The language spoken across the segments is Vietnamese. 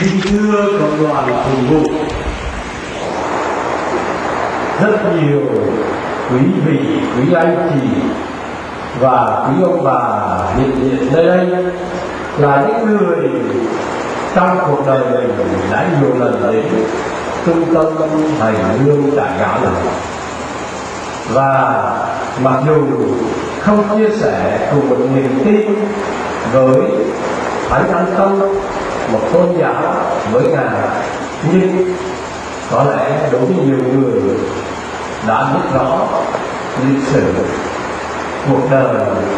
Kính thưa cộng đoàn thường vụ Rất nhiều quý vị, quý anh chị và quý ông bà hiện diện nơi đây là những người trong cuộc đời mình đã nhiều lần đến trung tâm hành hương tại gạo này. Và mặc dù không chia sẻ cùng một niềm tin với thánh an tâm một tôn giáo với ngài. Nhưng có lẽ đối với nhiều người đã biết rõ lịch sử cuộc đời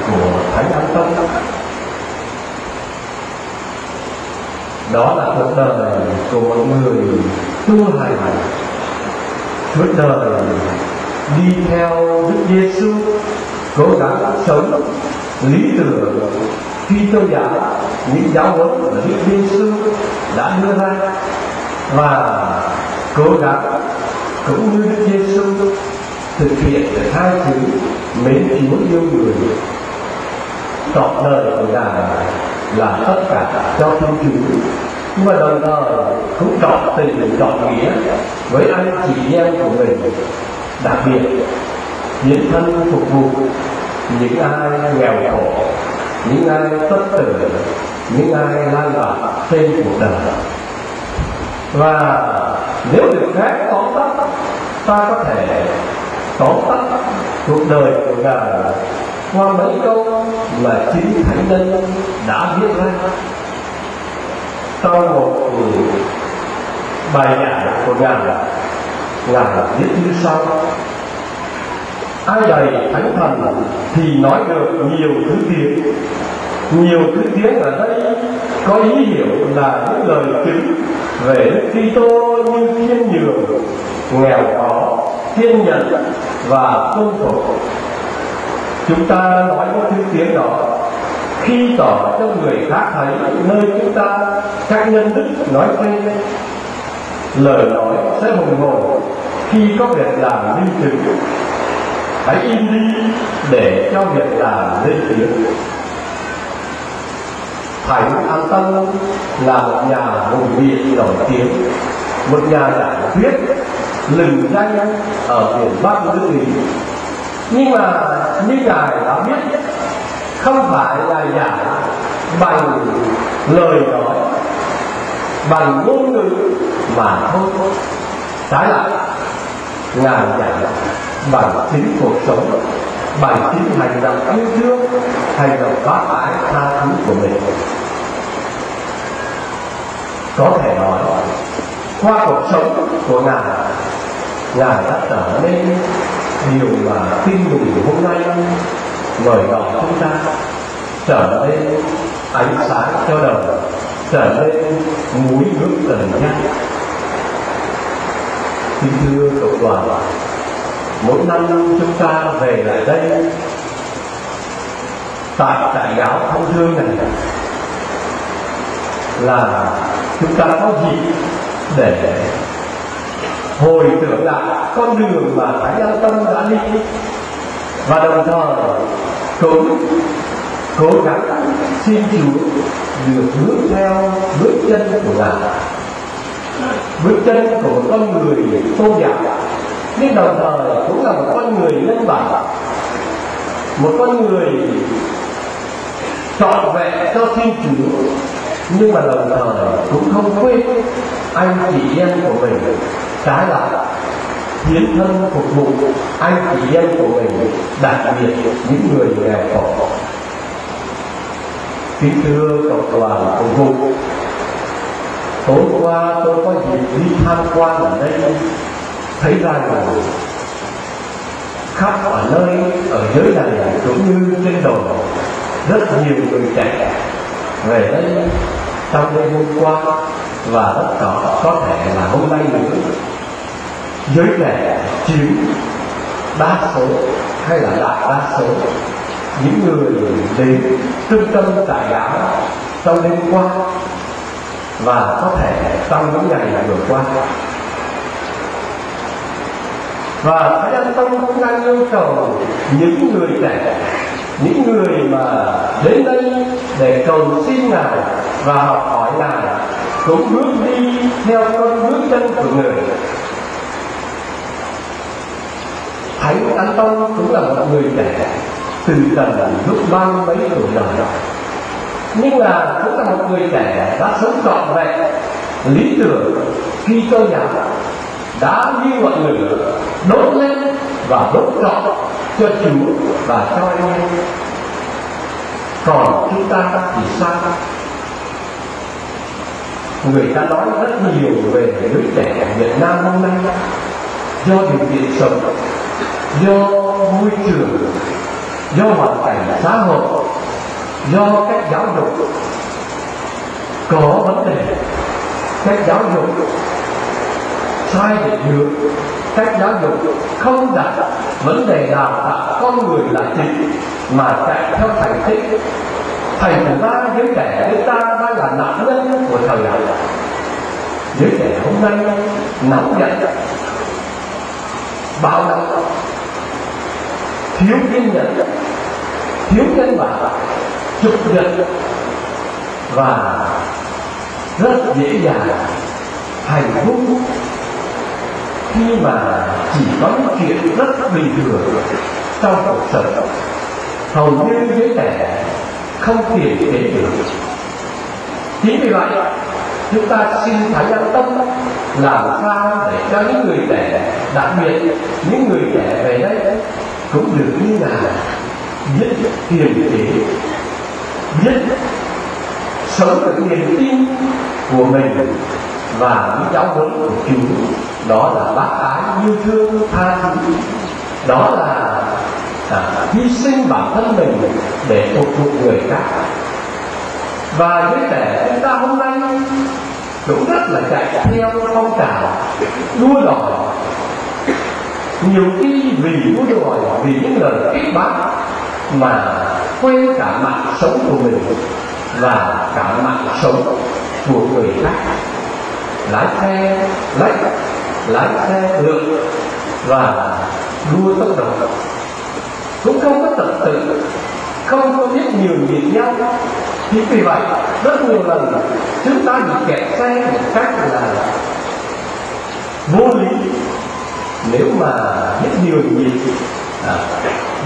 của thánh an tâm đó là cuộc đời của một người tu hành suốt đời, đi theo Đức Giêsu cố gắng sống lý tưởng khi tôi giáo những giáo huấn mà Đức Giêsu đã đưa ra và cố gắng cũng như Đức Giêsu thực hiện được hai thứ mến Chúa yêu người. Trọn đời của ngài là tất cả cho thiên chúa nhưng mà đồng thời cũng trọn tình trọn nghĩa với anh chị em của mình, đặc biệt hiến thân phục vụ những ai nghèo khổ những ai tất tử, những ai lan tỏa trên cuộc đời. Và nếu được phép tóm tắt, ta có thể tóm tắt cuộc đời của ngài qua mấy câu mà chính thánh nhân đã viết ra. Trong một bài giảng của ngài ngài viết như sau ai đầy thánh thần thì nói được nhiều thứ tiếng. Nhiều thứ tiếng ở đây có ý hiểu là những lời chứng về Đức Kitô như thiên nhường, nghèo khó thiên nhẫn và tôn phục chúng ta nói những thứ tiếng đó. Khi tỏ cho người khác thấy nơi chúng ta, các nhân đức nói trên lời nói sẽ hùng hồn khi có việc làm minh chứng hãy im đi, để cho việc làm lên tiếng. Thánh An Tâm là một nhà hùng biện nổi tiếng, một nhà giải thuyết lừng danh ở miền Bắc nước Mỹ. Nhưng mà như ngài đã biết, không phải là giải bằng lời nói bằng ngôn ngữ mà thôi trái lại, ngài giải bản chính cuộc sống bản chính hành động yêu thương hành động bác ái tha thứ của mình. Có thể nói, qua cuộc sống của ngài ngài đã trở nên điều mà tin mừng hôm nay mời gọi chúng ta trở nên ánh sáng cho đời, trở nên mũi hướng tần nhắc kính thưa cộng đoàn mỗi năm chúng ta về lại đây, tại đại giáo thông thương này, là chúng ta có dịp để hồi tưởng lại con đường mà Thánh An Tâm đã đi. Và đồng thời cũng cố gắng xin Chúa được bước theo bước chân của Ngài, bước chân của một con người tôn giáo nhưng đồng thời cũng là một con người nhân bản, một con người trọn vẹn cho thiên chúa, nhưng mà đồng thời cũng không quên anh chị em của mình trái lại hiến thân phục vụ anh chị em của mình, đặc biệt những người nghèo khổ. Kính thưa cộng đoàn phục vụ, tối qua tôi có dịp đi tham quan ở đây thấy ra rồi khắp ở nơi ở dưới này cũng như trên đồi rất nhiều người trẻ về đây trong đêm hôm qua. Và rất có có thể là hôm nay nữa, giới trẻ chiếm đa số hay là đại đa số những người đến trung tâm trại giáo trong đêm qua. Và có thể trong những ngày vừa qua và Thánh An Tông cũng đang yêu cầu những người trẻ, những người mà đến đây để cầu xin ngài và học hỏi ngài, cũng bước đi theo con bước chân của người. Thánh an tông cũng là một người trẻ, từ tầm lúc ba mấy tuổi đời nhưng là cũng là một người trẻ đã sống trọn vẹn, lý tưởng khi cơ giáo đã như ngọn lửa đốt lên và đốt trọn cho Chúa và cho anh em. Còn chúng ta thì sao? Người ta nói rất nhiều về đứa trẻ Việt Nam hôm nay. Do điều kiện sống, do môi trường, do hoàn cảnh xã hội, do cách giáo dục. Có vấn đề, cách giáo dục sai định hướng cách giáo dục không đặt vấn đề đào tạo con người là chính, mà chạy theo thành tích. Thành ra, giới trẻ chúng ta đang là nạn nhân của thời đại. Giới trẻ hôm nay nóng giận, bạo động, thiếu kiên nhẫn, thiếu nhân bản trục giật, và rất dễ dàng hạnh phúc khi mà chỉ có những chuyện rất bình thường trong cuộc sống. Hầu như giới trẻ không tìm đến được. Chính vì vậy, chúng ta xin phải nhân tâm làm sao để cho những người trẻ, đặc biệt những người trẻ về đây cũng được như là biết kiềm chế, biết sống được niềm tin của mình và những giáo huấn của Chúa đó là bác ái yêu thương tha thứ. Đó là à, hy sinh bản thân mình để phục vụ người khác. Và giới trẻ chúng ta hôm nay cũng rất là chạy theo phong trào đua đòi. Nhiều khi vì đua đòi vì những lời kích bác mà quên cả mạng sống của mình và cả mạng sống của người khác lái xe lái lái xe ngược và đua tốc độ. Cũng không có tập tự không có biết nhiều nhịp nhau. Thì vì vậy rất nhiều lần chúng ta bị kẹt xe một cách là vô lý. Nếu mà biết nhiều nhịp à,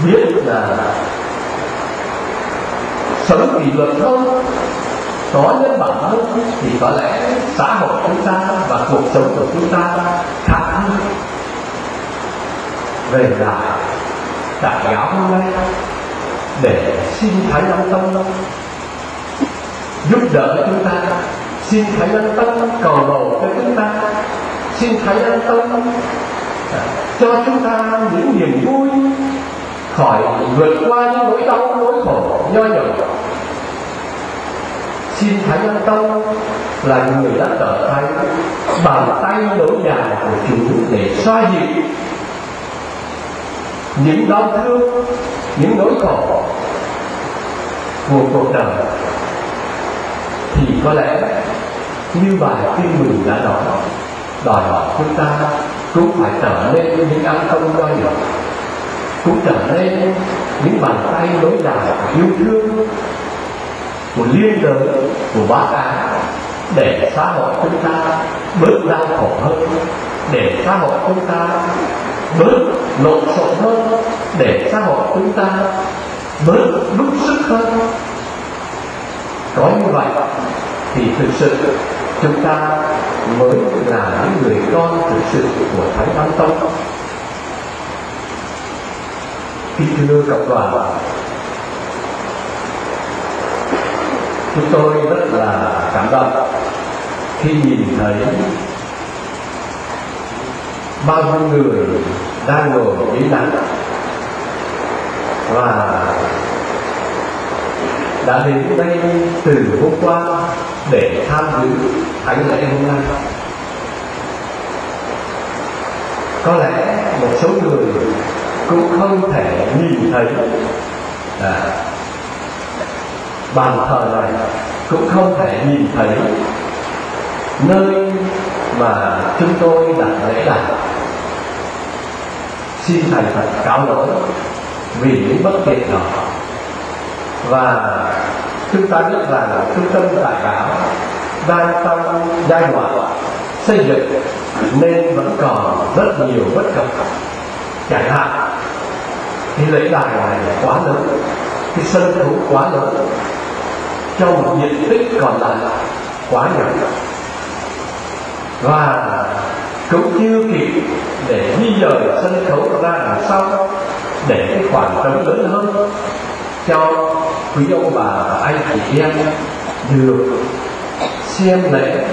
biết là sống kỷ luật hơn có nhân bản hơn thì có lẽ xã hội chúng ta và cuộc sống của chúng ta khác hơn về lại đại giáo hôm nay để xin thái Long tâm giúp đỡ chúng ta, xin thái Long tâm cầu bầu cho chúng ta, xin thái Long tâm cho chúng ta những niềm vui, khỏi vượt qua những nỗi đau, nỗi khổ nho nhỏ xin thánh nhân tông là người đã trở thành bàn tay nối dài của chúng để xoa dịu những đau thương, những nỗi khổ của cuộc đời. Thì có lẽ như bài kinh mừng đã nói, đòi hỏi chúng ta cũng phải trở nên những ăn công nho nhỏ cũng trở nên những bàn tay nối dài yêu thương của liên đới của bác ái để xã hội chúng ta bớt đau khổ hơn, để xã hội chúng ta bớt lộn xộn hơn, để xã hội chúng ta bớt bức sức hơn. Có như vậy thì thực sự chúng ta mới là những người con thực sự của Thái an tông. Kính thưa cộng đoàn chúng tôi rất là cảm động khi nhìn thấy bao nhiêu người đang ngồi dưới nắng và đã đến đây từ hôm qua để tham dự thánh lễ hôm nay. Có lẽ một số người cũng không thể nhìn thấy à, bàn thờ này cũng không thể nhìn thấy. Nơi mà chúng tôi đặt lễ đặt xin thầy thật cáo lỗi vì những bất tiện đó. Và chúng ta biết rằng trung tâm tại báo đang trong giai đoạn xây dựng nên vẫn còn rất nhiều bất cập. Chẳng hạn, cái lễ đài này quá lớn, cái sân khấu quá lớn cho một diện tích còn lại quá nhỏ. Và cũng chưa kịp để di dời sân khấu ra đằng sau để cái khoảng trống lớn hơn cho quý ông bà và anh chị em được xem lễ,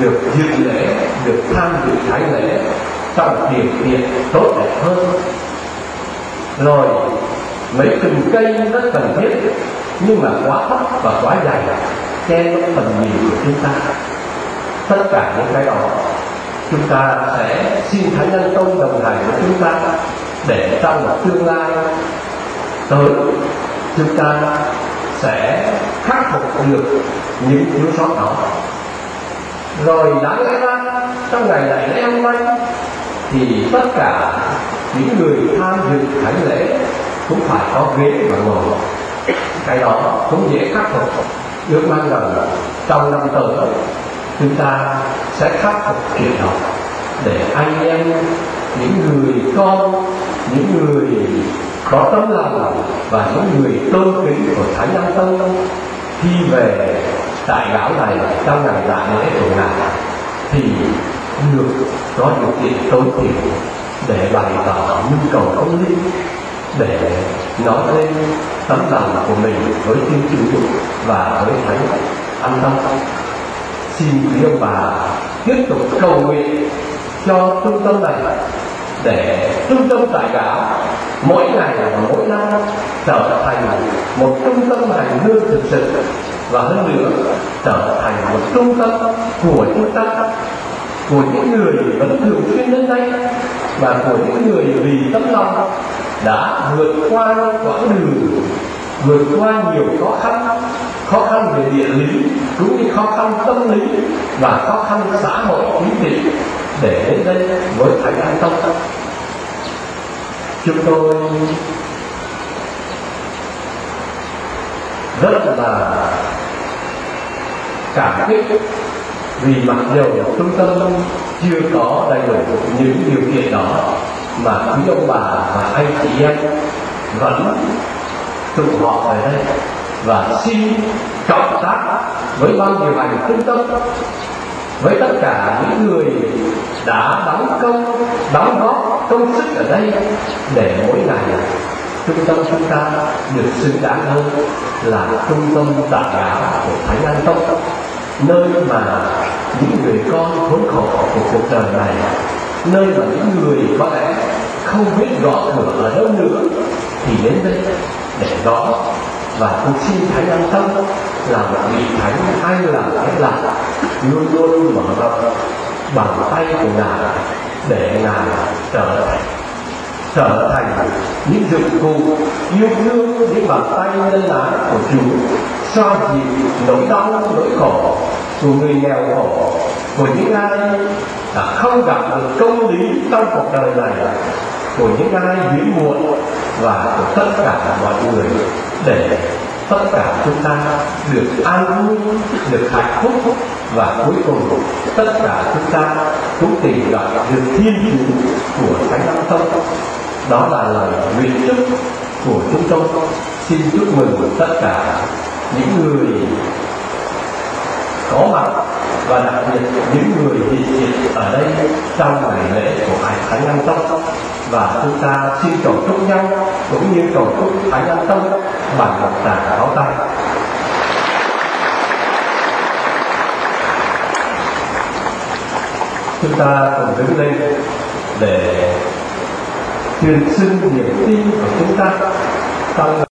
được dự lễ, được tham dự thái lễ trong điều kiện tốt đẹp hơn. Rồi, mấy từng cây rất cần thiết nhưng mà quá thấp và quá dài che mất phần nhiều của chúng ta. Tất cả những cái đó, chúng ta sẽ xin thánh nhân tông đồng hành với chúng ta để trong một tương lai tới, chúng ta sẽ khắc phục được những thiếu sót đó. Rồi đáng lẽ ra, trong ngày lễ lễ hôm nay, thì tất cả những người tham dự thánh lễ cũng phải có ghế và ngồi cái đó cũng dễ khắc phục ước mong rằng trong năm tới, chúng ta sẽ khắc phục chuyện đó để anh em, những người con, những người có tấm lòng và những người tôn kính của thánh nhân tông khi về tại đảo này trong ngày đại lễ của ngài, thì được có điều kiện tối thiểu để bày tỏ nhu cầu công linh để nói lên tấm lòng của mình với thiên chúa và với thánh an tâm xin quý ông bà tiếp tục cầu nguyện cho trung tâm này để trung tâm tại cả mỗi ngày và mỗi năm trở thành một trung tâm hành hương thực sự và hơn nữa trở thành một trung tâm của chúng ta, của những người vẫn thường xuyên đến đây và của những người vì tấm lòng đã vượt qua quãng đường, vượt qua nhiều khó khăn khó khăn về địa lý, cũng như khó khăn tâm lý và khó khăn xã hội chính trị để đến đây với thánh an tâm chúng tôi rất là cảm kích vì mặc dù trung tâm chưa có đầy đủ những điều kiện đó mà quý ông bà và anh chị em vẫn tụ họp ở đây và xin cộng tác với ban điều hành trung tâm, với tất cả những người đã đóng công, đóng góp công sức ở đây để mỗi ngày trung tâm chúng ta được xứng đáng hơn là trung tâm tạm giáo của thánh an tông nơi mà những người con khốn khổ của cuộc đời này nơi mà những người có lẽ không biết gõ cửa ở đâu nữa, thì đến đây để gõ và cũng xin thánh an tâm là vị thánh hay là thánh lạc, luôn luôn mở rộng bàn tay của ngài để ngài trở thành trở thành những dụng cụ yêu thương những bàn tay nhân ái của Chúa xoa dịu nỗi đau nỗi khổ của người nghèo khổ của những ai đã không gặp được công lý trong cuộc đời này của những ai hiếm muộn và của tất cả mọi người, để tất cả chúng ta được an vui, được hạnh phúc và cuối cùng tất cả chúng ta cũng tìm gặp được thiên đường của thánh âm tông. Đó là lời nguyện chúc của chúng tôi. Xin chúc mừng tất cả những người có mặt và đặc biệt những người hiện diện ở đây trong ngày lễ của Hải Thánh An Tông và chúng ta xin cầu chúc nhau cũng như cầu chúc Thánh An Tông bằng một tràng pháo tay. Chúng ta cùng đứng lên để truyền sinh niềm tin của chúng ta trong